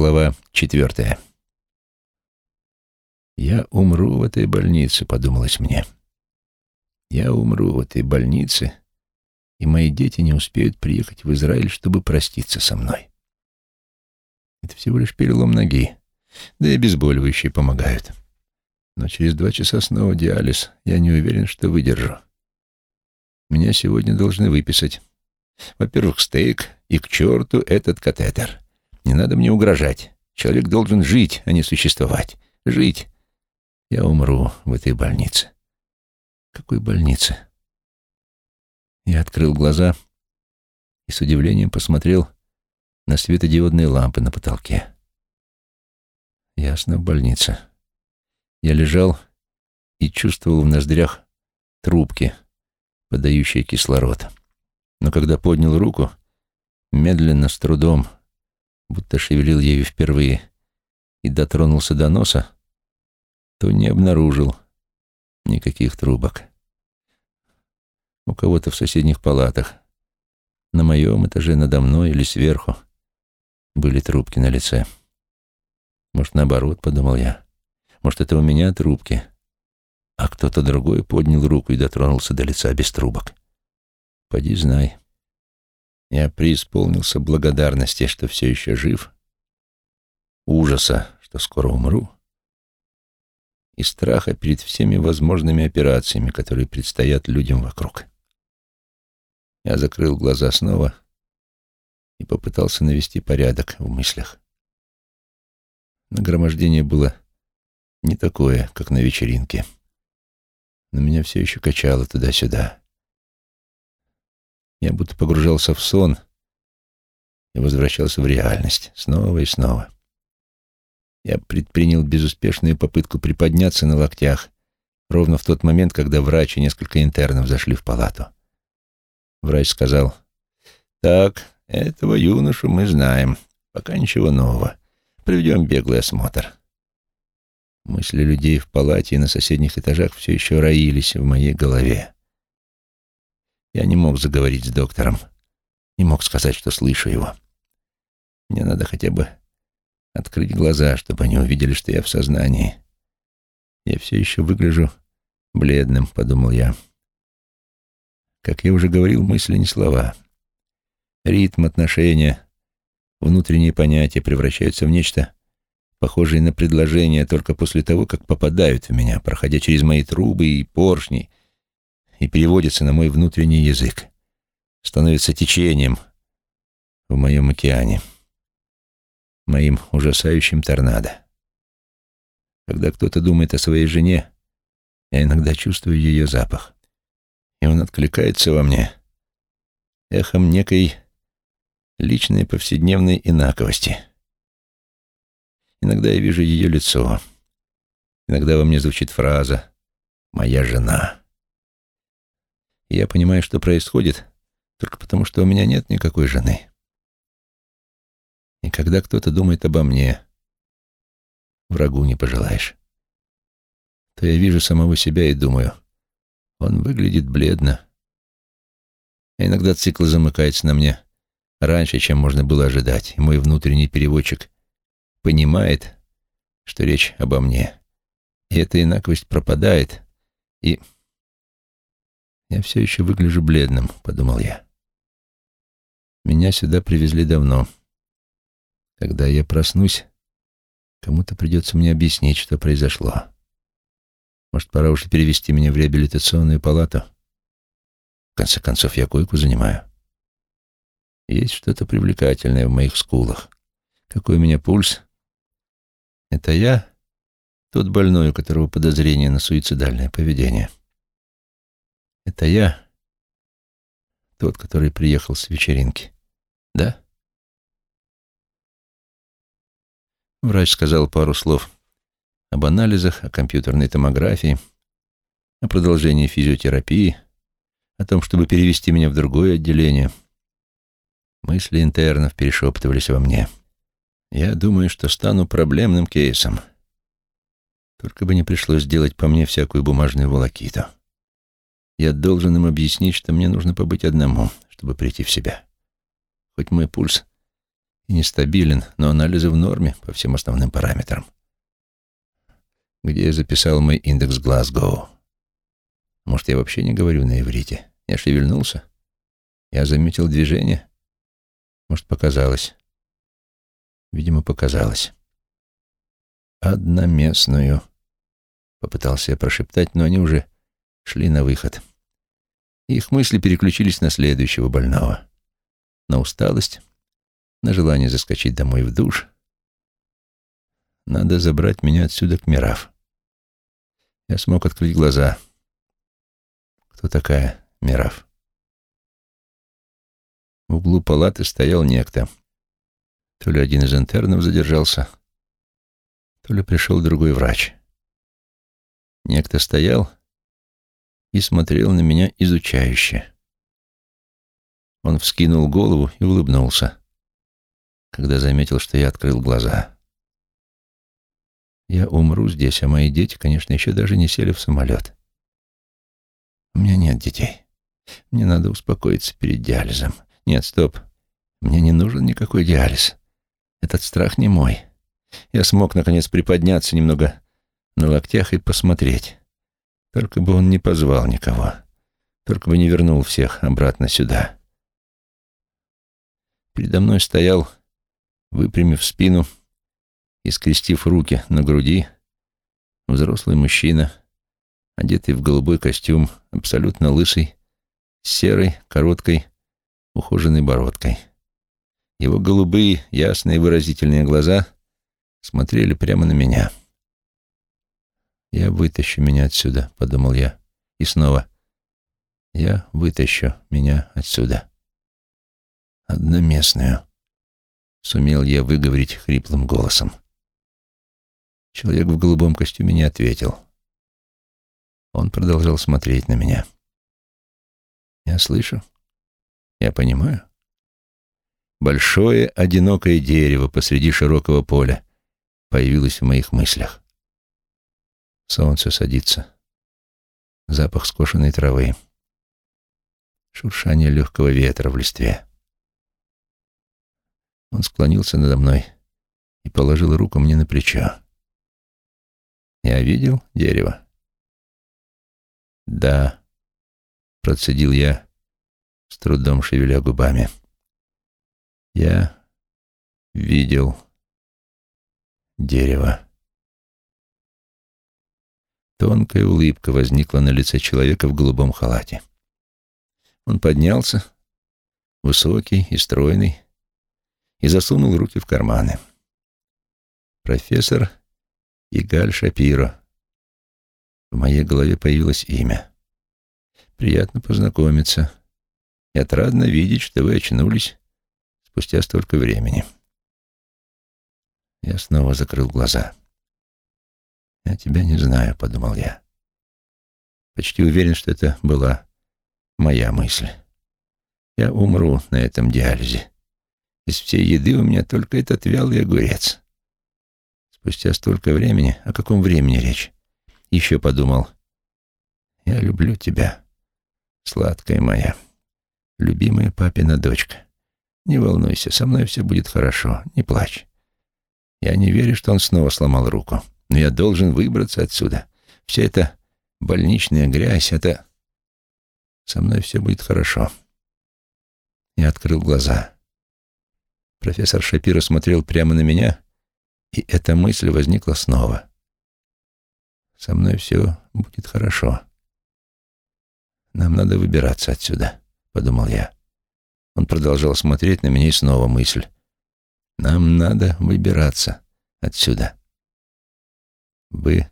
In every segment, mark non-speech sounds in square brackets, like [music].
Глава четвертая. «Я умру в этой больнице», — подумалось мне. «Я умру в этой больнице, и мои дети не успеют приехать в Израиль, чтобы проститься со мной. Это всего лишь перелом ноги, да и обезболивающие помогают. Но через два часа снова диализ. Я не уверен, что выдержу. Меня сегодня должны выписать. Во-первых, стейк, и к черту этот катетер». Не надо мне угрожать. Человек должен жить, а не существовать. Жить. Я умру в этой больнице. Какой больнице? Я открыл глаза и с удивлением посмотрел на светодиодные лампы на потолке. Ясно, в больнице. Я лежал и чувствовал в ноздрях трубки, подающие кислород. Но когда поднял руку, медленно, с трудом, будто шевелил ею впервые, и дотронулся до носа, то не обнаружил никаких трубок. У кого-то в соседних палатах, на моем этаже, надо мной или сверху, были трубки на лице. Может, наоборот, подумал я. Может, это у меня трубки, а кто-то другой поднял руку и дотронулся до лица без трубок. Поди знай. Я преисполнился благодарности, что все еще жив, ужаса, что скоро умру, и страха перед всеми возможными операциями, которые предстоят людям вокруг. Я закрыл глаза снова и попытался навести порядок в мыслях. Нагромождение было не такое, как на вечеринке, но меня все еще качало туда-сюда. Я будто погружался в сон и возвращался в реальность снова и снова. Я предпринял безуспешную попытку приподняться на локтях ровно в тот момент, когда врач и несколько интернов зашли в палату. Врач сказал, «Так, этого юношу мы знаем. Пока ничего нового. Проведем беглый осмотр». Мысли людей в палате и на соседних этажах все еще роились в моей голове. Я не мог заговорить с доктором, не мог сказать, что слышу его. Мне надо хотя бы открыть глаза, чтобы они увидели, что я в сознании. Я все еще выгляжу бледным, подумал я. Как я уже говорил, мысли не слова. Ритм, отношения, внутренние понятия превращаются в нечто похожее на предложение только после того, как попадают в меня, проходя через мои трубы и поршни, и переводится на мой внутренний язык, становится течением в моем океане, моим ужасающим торнадо. Когда кто-то думает о своей жене, я иногда чувствую ее запах, и он откликается во мне эхом некой личной повседневной инаковости. Иногда я вижу ее лицо, иногда во мне звучит фраза «моя жена». Я понимаю, что происходит, только потому, что у меня нет никакой жены. И когда кто-то думает обо мне, врагу не пожелаешь, то я вижу самого себя и думаю, он выглядит бледно. А иногда цикл замыкается на мне раньше, чем можно было ожидать, и мой внутренний переводчик понимает, что речь обо мне. И эта инаковость пропадает, и... «Я все еще выгляжу бледным», — подумал я. «Меня сюда привезли давно. Когда я проснусь, кому-то придется мне объяснить, что произошло. Может, пора уже перевести меня в реабилитационную палату? В конце концов, я койку занимаю. Есть что-то привлекательное в моих скулах. Какой у меня пульс? Это я, тот больной, у которого подозрение на суицидальное поведение». Это я, тот, который приехал с вечеринки, да? Врач сказал пару слов об анализах, о компьютерной томографии, о продолжении физиотерапии, о том, чтобы перевести меня в другое отделение. Мысли интернов перешептывались во мне. Я думаю, что стану проблемным кейсом. Только бы не пришлось делать по мне всякую бумажную волокиту. Я должен им объяснить, что мне нужно побыть одному, чтобы прийти в себя. Хоть мой пульс и нестабилен, но анализы в норме по всем основным параметрам. Где я записал мой индекс Глазгоу? Может, я вообще не говорю на иврите? Я шевельнулся? Я заметил движение? Может, показалось? Видимо, показалось. «Одноместную», — попытался я прошептать, но они уже шли на выход. Их мысли переключились на следующего больного. На усталость, на желание заскочить домой в душ. Надо забрать меня отсюда к Мираф. Я смог открыть глаза. Кто такая Мираф? В углу палаты стоял некто. То ли один из интернов задержался, то ли пришел другой врач. Некто стоял и смотрел на меня изучающе. Он вскинул голову и улыбнулся, когда заметил, что я открыл глаза. Я умру здесь, а мои дети, конечно, еще даже не сели в самолет. У меня нет детей. Мне надо успокоиться перед диализом. Нет, стоп. Мне не нужен никакой диализ. Этот страх не мой. Я смог, наконец, приподняться немного на локтях и посмотреть. Только бы он не позвал никого. Только бы не вернул всех обратно сюда. Передо мной стоял, выпрямив спину и скрестив руки на груди, взрослый мужчина, одетый в голубой костюм, абсолютно лысый, с серой, короткой, ухоженной бородкой. Его голубые, ясные, выразительные глаза смотрели прямо на меня. «Я вытащу меня отсюда», — подумал я. И снова. «Я вытащу меня отсюда». «Одноместную», — сумел я выговорить хриплым голосом. Человек в голубом костюме не ответил. Он продолжал смотреть на меня. «Я слышу. Я понимаю. Большое одинокое дерево посреди широкого поля появилось в моих мыслях. Солнце садится. Запах скошенной травы. Шуршание легкого ветра в листве. Он склонился надо мной и положил руку мне на плечо. «Я видел дерево?» «Да», — процедил я, с трудом шевеля губами. «Я видел дерево». Тонкая улыбка возникла на лице человека в голубом халате. Он поднялся, высокий и стройный, и засунул руки в карманы. Профессор Игаль Шапиро. В моей голове появилось имя. Приятно познакомиться. И отрадно видеть, что вы очнулись спустя столько времени. Я снова закрыл глаза. «Я тебя не знаю», — подумал я. Почти уверен, что это была моя мысль. Я умру на этом диализе. Из всей еды у меня только этот вялый огурец. Спустя столько времени, о каком времени речь? Еще подумал. Я люблю тебя, сладкая моя, любимая папина дочка. Не волнуйся, со мной все будет хорошо, не плачь. Я не верю, что он снова сломал руку. Но я должен выбраться отсюда. Вся эта больничная грязь, это... Со мной все будет хорошо. Я открыл глаза. Профессор Шапиро смотрел прямо на меня, и эта мысль возникла снова. Со мной все будет хорошо. Нам надо выбираться отсюда, подумал я. Он продолжал смотреть на меня и снова мысль. Нам надо выбираться отсюда. «Вы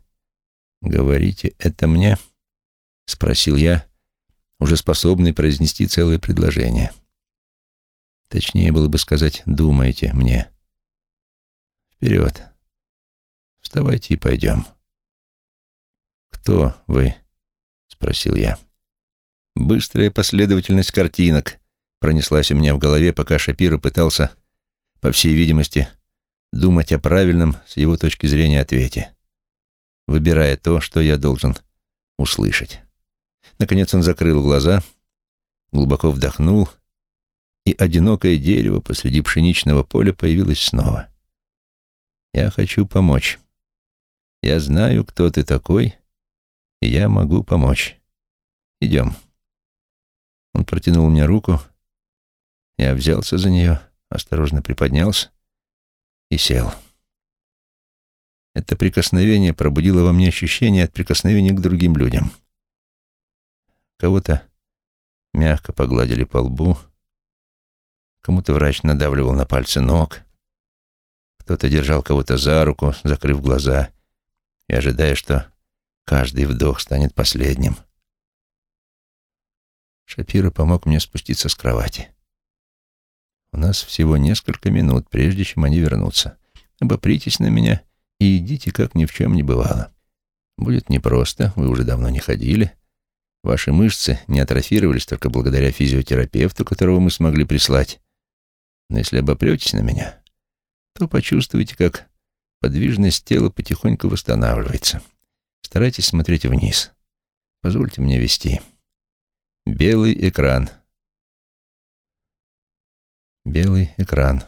говорите это мне?» — спросил я, уже способный произнести целое предложение. Точнее было бы сказать «думаете мне». «Вперед! Вставайте и пойдем». «Кто вы?» — спросил я. Быстрая последовательность картинок пронеслась у меня в голове, пока Шапиро пытался, по всей видимости, думать о правильном с его точки зрения ответе выбирая то, что я должен услышать. Наконец он закрыл глаза, глубоко вдохнул и одинокое дерево посреди пшеничного поля появилось снова. «Я хочу помочь. Я знаю, кто ты такой, и я могу помочь. Идем». Он протянул мне руку, я взялся за нее, осторожно приподнялся и сел. Это прикосновение пробудило во мне ощущение от прикосновения к другим людям. Кого-то мягко погладили по лбу, кому-то врач надавливал на пальцы ног, кто-то держал кого-то за руку, закрыв глаза и ожидая, что каждый вдох станет последним. Шапира помог мне спуститься с кровати. У нас всего несколько минут, прежде чем они вернутся. Обопритесь на меня и идите, как ни в чем не бывало. Будет непросто, вы уже давно не ходили. Ваши мышцы не атрофировались только благодаря физиотерапевту, которого мы смогли прислать. Но если обопретесь на меня, то почувствуете, как подвижность тела потихоньку восстанавливается. Старайтесь смотреть вниз. Позвольте мне вести. Белый экран. Белый экран,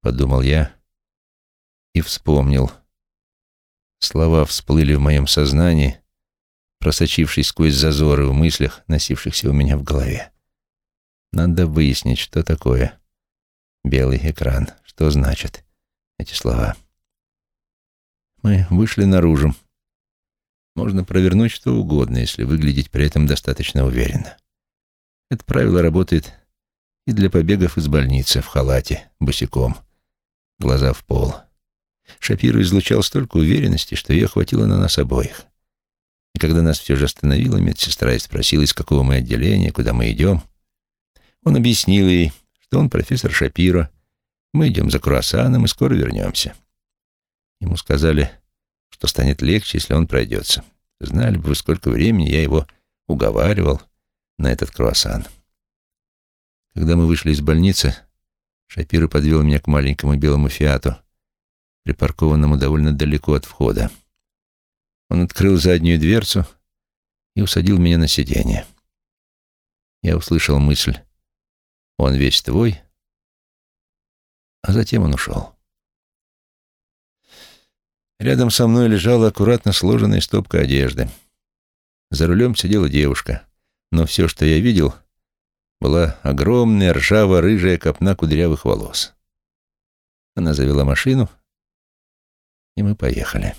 подумал я и вспомнил. Слова всплыли в моем сознании, просочившись сквозь зазоры в мыслях, носившихся у меня в голове. Надо выяснить, что такое белый экран, что значат эти слова. Мы вышли наружу. Можно провернуть что угодно, если выглядеть при этом достаточно уверенно. Это правило работает и для побегов из больницы в халате, босиком, глаза в пол. Шапиру излучал столько уверенности, что ее хватило на нас обоих. И когда нас все же остановила медсестра и спросила, из какого мы отделения, куда мы идем, он объяснил ей, что он профессор Шапиро, мы идем за круассаном и скоро вернемся. Ему сказали, что станет легче, если он пройдется. Знали бы вы, сколько времени я его уговаривал на этот круассан. Когда мы вышли из больницы, Шапиро подвел меня к маленькому белому фиату, припаркованному довольно далеко от входа. Он открыл заднюю дверцу и усадил меня на сиденье. Я услышал мысль «Он весь твой», а затем он ушел. Рядом со мной лежала аккуратно сложенная стопка одежды. За рулем сидела девушка, но все, что я видел, была огромная ржаво-рыжая копна кудрявых волос. Она завела машину, и мы поехали.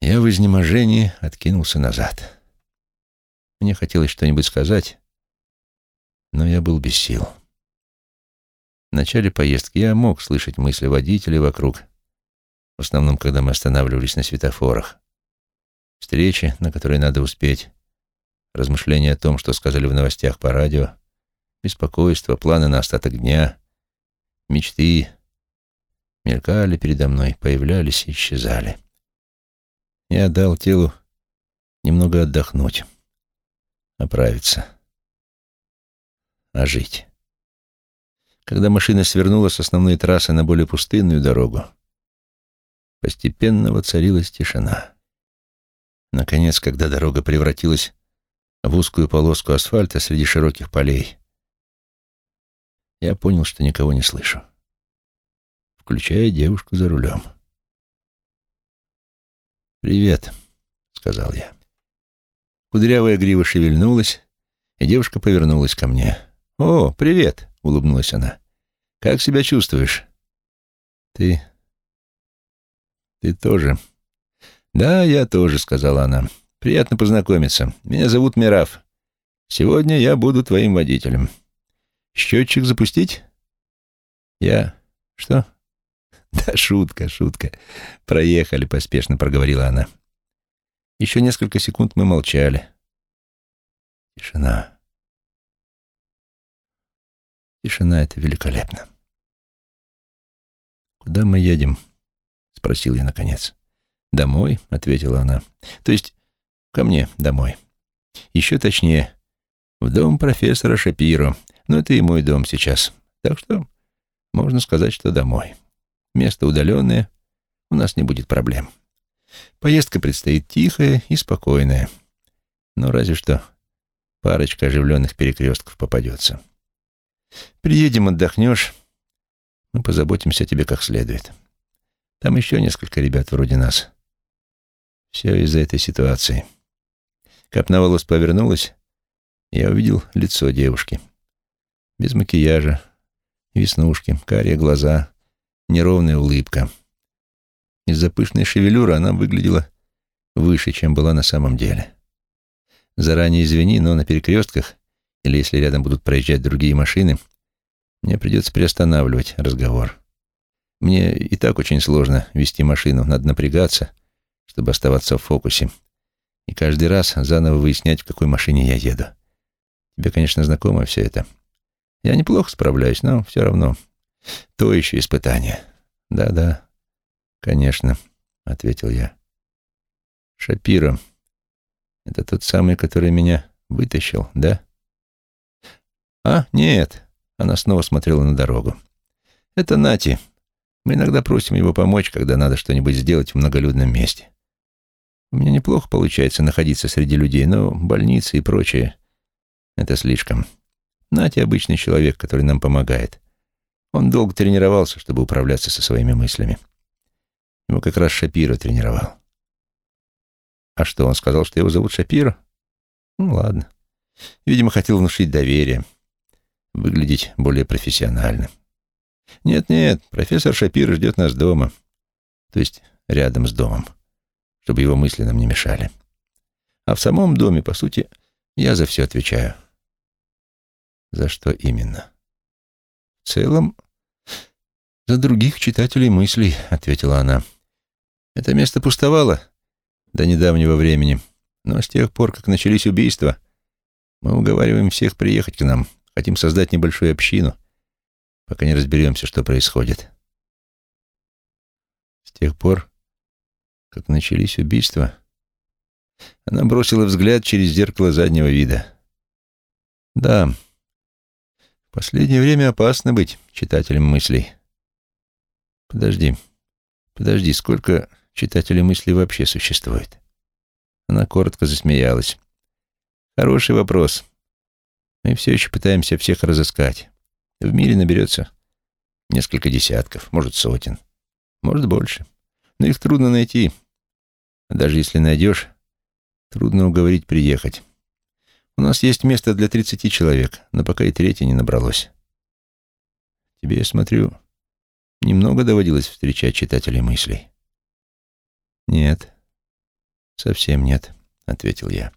Я в изнеможении откинулся назад. Мне хотелось что-нибудь сказать, но я был без сил. В начале поездки я мог слышать мысли водителей вокруг, в основном, когда мы останавливались на светофорах. Встречи, на которые надо успеть, размышления о том, что сказали в новостях по радио, беспокойство, планы на остаток дня, мечты мелькали передо мной, появлялись и исчезали. Я дал телу немного отдохнуть, оправиться, ожить. Когда машина свернула с основной трассы на более пустынную дорогу, постепенно воцарилась тишина. Наконец, когда дорога превратилась в узкую полоску асфальта среди широких полей. Я понял, что никого не слышу, включая девушку за рулем. «Привет», — сказал я. Кудрявая грива шевельнулась, и девушка повернулась ко мне. «О, привет», — улыбнулась она. «Как себя чувствуешь?» «Ты... ты тоже...» «Да, я тоже», — сказала она. Приятно познакомиться. Меня зовут Мираф. Сегодня я буду твоим водителем. Счетчик запустить? Я... Что? [laughs] Да шутка, шутка. Проехали, поспешно проговорила она. Еще несколько секунд мы молчали. Тишина. Тишина — это великолепно. «Куда мы едем?» — спросил я наконец. «Домой», — ответила она. «То есть Ко мне домой. Еще точнее, в дом профессора Шапиро. Но это и мой дом сейчас. Так что можно сказать, что домой. Место удаленное, у нас не будет проблем. Поездка предстоит тихая и спокойная. Но разве что парочка оживленных перекрестков попадется. Приедем, отдохнешь, мы позаботимся о тебе как следует. Там еще несколько ребят вроде нас. Все из-за этой ситуации. Капна волос повернулась, я увидел лицо девушки. Без макияжа, веснушки, карие глаза, неровная улыбка. Из-за пышной шевелюры она выглядела выше, чем была на самом деле. Заранее извини, но на перекрестках, или если рядом будут проезжать другие машины, мне придется приостанавливать разговор. Мне и так очень сложно вести машину, надо напрягаться, чтобы оставаться в фокусе. И каждый раз заново выяснять, в какой машине я еду. Тебе, конечно, знакомо все это. Я неплохо справляюсь, но все равно. То еще испытание. Да-да, конечно, — ответил я. Шапиро. Это тот самый, который меня вытащил, да? А, нет. Она снова смотрела на дорогу. Это Нати. Мы иногда просим его помочь, когда надо что-нибудь сделать в многолюдном месте. У меня неплохо получается находиться среди людей, но больницы и прочее — это слишком. Нати — обычный человек, который нам помогает. Он долго тренировался, чтобы управляться со своими мыслями. Его как раз Шапиро тренировал. А что, он сказал, что его зовут Шапиро? Ну, ладно. Видимо, хотел внушить доверие, выглядеть более профессионально. Нет-нет, профессор Шапиро ждет нас дома, то есть рядом с домом, чтобы его мысли нам не мешали. А в самом доме, по сути, я за все отвечаю. За что именно? В целом, за других читателей мыслей, ответила она. Это место пустовало до недавнего времени. Но с тех пор, как начались убийства, мы уговариваем всех приехать к нам. Хотим создать небольшую общину, пока не разберемся, что происходит. С тех пор, как начались убийства, она бросила взгляд через зеркало заднего вида. Да, в последнее время опасно быть читателем мыслей. Подожди, подожди, сколько читателей мысли вообще существует? Она коротко засмеялась. Хороший вопрос. Мы все еще пытаемся всех разыскать. В мире наберется несколько десятков, может, сотен, может, больше. Но их трудно найти. Даже если найдешь, трудно уговорить приехать. У нас есть место для тридцати человек, но пока и третье не набралось. Тебе, я смотрю, немного доводилось встречать читателей мыслей. «Нет, совсем нет», — ответил я.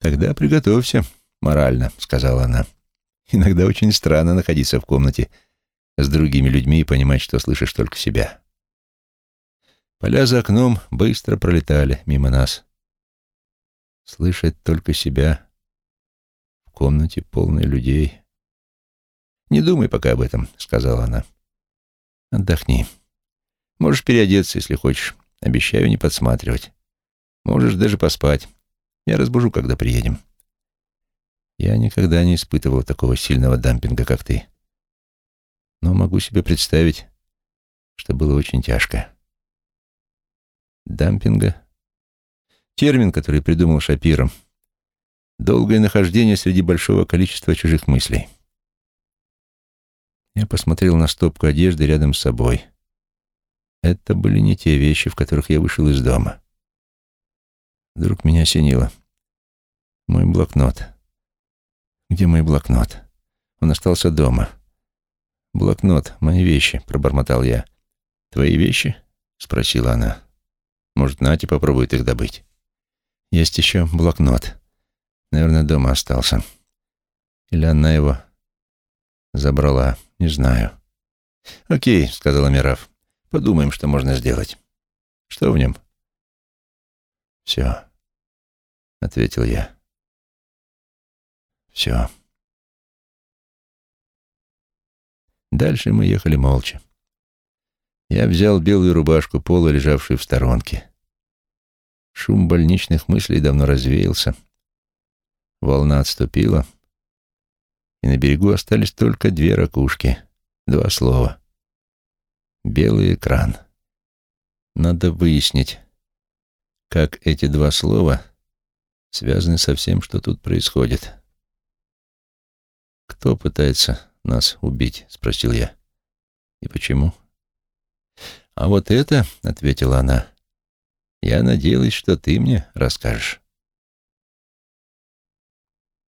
«Тогда приготовься морально», — сказала она. «Иногда очень странно находиться в комнате с другими людьми и понимать, что слышишь только себя». Поля за окном быстро пролетали мимо нас. Слышать только себя в комнате полной людей. «Не думай пока об этом», — сказала она. «Отдохни. Можешь переодеться, если хочешь. Обещаю не подсматривать. Можешь даже поспать. Я разбужу, когда приедем. Я никогда не испытывал такого сильного дампинга, как ты. Но могу себе представить, что было очень тяжко. Дампинга? Термин, который придумал Шапиром. Долгое нахождение среди большого количества чужих мыслей. Я посмотрел на стопку одежды рядом с собой — это были не те вещи, в которых я вышел из дома. Вдруг меня осенило. Мой блокнот. Где мой блокнот? Он остался дома. Блокнот, мои вещи, пробормотал я. Твои вещи? спросила она. Может, Нати попробует их добыть. Есть еще блокнот. Наверное, дома остался. Или она его забрала, не знаю. «Окей», — сказала Мираф. Подумаем, что можно сделать. Что в нем? Все, ответил я. Все. Дальше мы ехали молча. Я взял белую рубашку пола, лежавшую в сторонке. Шум больничных мыслей давно развеялся. Волна отступила, на берегу остались только две ракушки, два слова. Белый экран. Надо выяснить, как эти два слова связаны со всем, что тут происходит. «Кто пытается нас убить?» — спросил я. «И почему?» «А вот это, — ответила она, — я надеялась, что ты мне расскажешь».